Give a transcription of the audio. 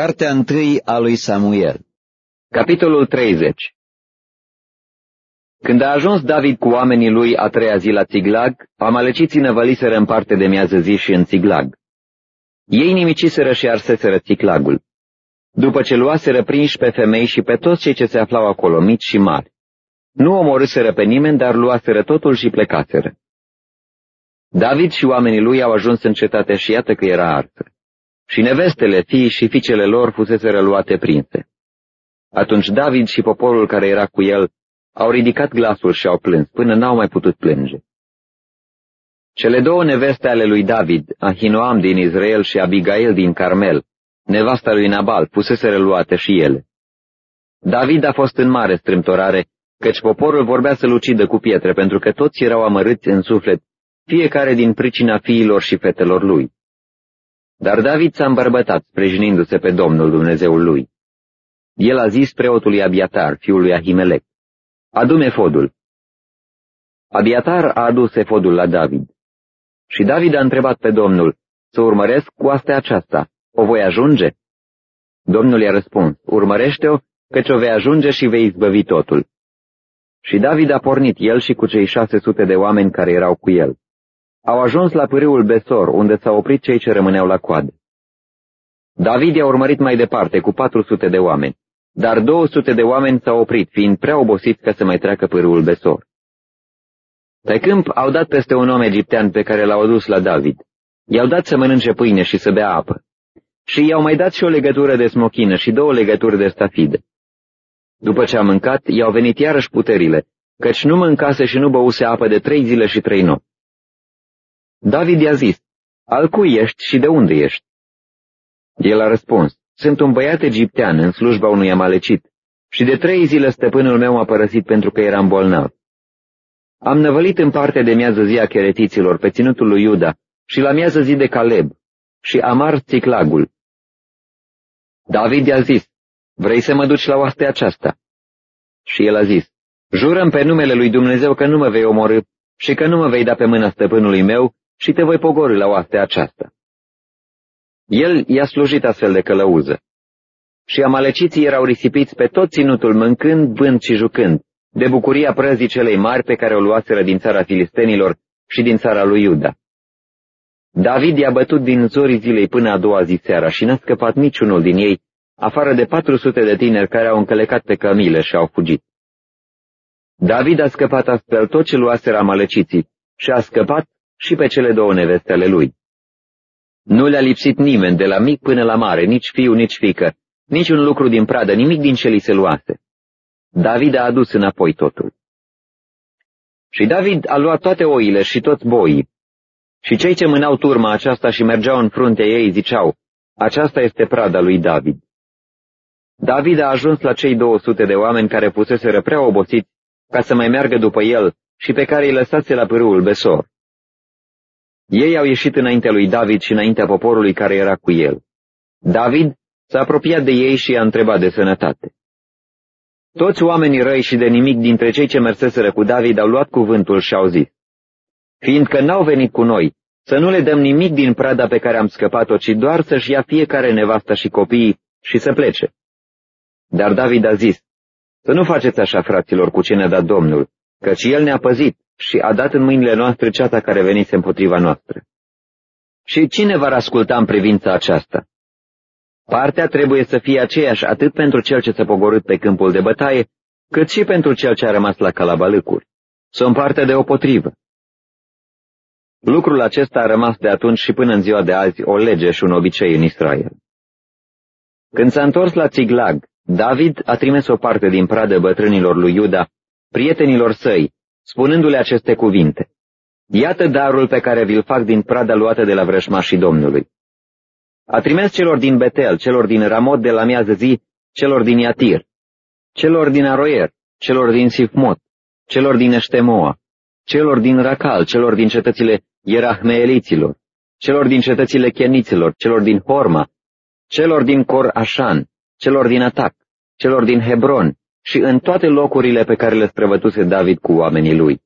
Cartea întâi a lui Samuel Capitolul 30 Când a ajuns David cu oamenii lui a treia zi la Țiglag, amaleciții năvăliseră în parte de miază zi și în Țiglag. Ei nimiciseră și arseseră Țiglagul. După ce luaseră prinși pe femei și pe toți cei ce se aflau acolo, mici și mari. Nu omorâseră pe nimeni, dar luaseră totul și plecaseră. David și oamenii lui au ajuns în cetate și iată că era arsă și nevestele, fii și fiicele lor fusese luate prinse. Atunci David și poporul care era cu el au ridicat glasul și au plâns, până n-au mai putut plânge. Cele două neveste ale lui David, Ahinoam din Israel și Abigail din Carmel, nevasta lui Nabal, fusese luate și ele. David a fost în mare strâmtorare, căci poporul vorbea să-l ucidă cu pietre, pentru că toți erau amărâți în suflet, fiecare din pricina fiilor și fetelor lui. Dar David s-a îmbărbătat, sprejinindu-se pe Domnul Dumnezeul lui. El a zis preotului Abiatar, fiul lui Ahimelec, Adu-mi efodul. Abiatar a adus efodul la David. Și David a întrebat pe Domnul, să urmăresc cu astea aceasta, o voi ajunge? Domnul i-a răspuns, urmărește-o, căci o vei ajunge și vei izbăvi totul. Și David a pornit el și cu cei șase sute de oameni care erau cu el. Au ajuns la pârâul Besor, unde s-au oprit cei ce rămâneau la coadă. David i-a urmărit mai departe cu 400 de oameni, dar 200 de oameni s-au oprit, fiind prea obosiți ca să mai treacă pârâul Besor. Pe câmp au dat peste un om egiptean pe care l-au adus la David. I-au dat să mănânce pâine și să bea apă. Și i-au mai dat și o legătură de smochină și două legături de stafide. După ce a mâncat, i-au venit iarăși puterile, căci nu mâncase și nu băuse apă de trei zile și trei nopți. David i-a zis, Al cui ești și de unde ești? El a răspuns, Sunt un băiat egiptean în slujba unui amalecit și de trei zile stăpânul meu m-a părăsit pentru că eram bolnav. Am năvălit în parte de miază zi a cheretiților pe ținutul lui Iuda și la miază zi de Caleb și amar țiclagul. David i-a zis, vrei să mă duci la oastea aceasta? Și el a zis, jurăm pe numele lui Dumnezeu că nu mă vei omorâ și că nu mă vei da pe mâna stăpânului meu și te voi pogori la oastea aceasta. El i-a slujit astfel de călăuză. Și amaleciții erau risipiți pe tot ținutul mâncând, vând și jucând, de bucuria prăzii celei mari pe care o luaseră din țara filistenilor și din țara lui Iuda. David i-a bătut din zorii zilei până a doua zi seara și n-a scăpat niciunul din ei, afară de 400 de tineri care au încălecat pe cămile și au fugit. David a scăpat astfel tot ce luaseră amaleciții și a scăpat și pe cele două neveste ale lui. Nu le-a lipsit nimeni, de la mic până la mare, nici fiu, nici fică, nici un lucru din pradă, nimic din ce li se luase. David a adus înapoi totul. Și David a luat toate oile și toți boii. Și cei ce mânau turma aceasta și mergeau în fruntea ei ziceau, aceasta este prada lui David. David a ajuns la cei 200 de oameni care puseseră prea obosiți ca să mai meargă după el și pe care îi lăsase la pârâul Besor. Ei au ieșit înaintea lui David și înaintea poporului care era cu el. David s-a apropiat de ei și i-a întrebat de sănătate. Toți oamenii răi și de nimic dintre cei ce merseseră cu David au luat cuvântul și au zis, Fiindcă n-au venit cu noi, să nu le dăm nimic din prada pe care am scăpat-o, ci doar să-și ia fiecare nevasta și copiii și să plece. Dar David a zis, să nu faceți așa, fraților, cu ce ne-a dat Domnul, căci El ne-a păzit și a dat în mâinile noastre ceata care venise împotriva noastră. Și cine va asculta în privința aceasta? Partea trebuie să fie aceeași atât pentru cel ce s-a pogorât pe câmpul de bătaie, cât și pentru cel ce a rămas la calabalâcuri. Sunt parte de o potrivă. Lucrul acesta a rămas de atunci și până în ziua de azi o lege și un obicei în Israel. Când s-a întors la Țiglag, David a trimis o parte din pradă bătrânilor lui Iuda, prietenilor săi, spunându-le aceste cuvinte. Iată darul pe care vi-l fac din prada luată de la vrășmașii Domnului. A trimis celor din Betel, celor din Ramot de la miază zi, celor din Iatir, celor din Aroier, celor din Sifmot, celor din Eștemoa, celor din Racal, celor din cetățile Ierahmeeliților, celor din cetățile Cheniților, celor din Horma, celor din Cor Așan, celor din Atac, celor din Hebron și în toate locurile pe care le străvătuse David cu oamenii lui.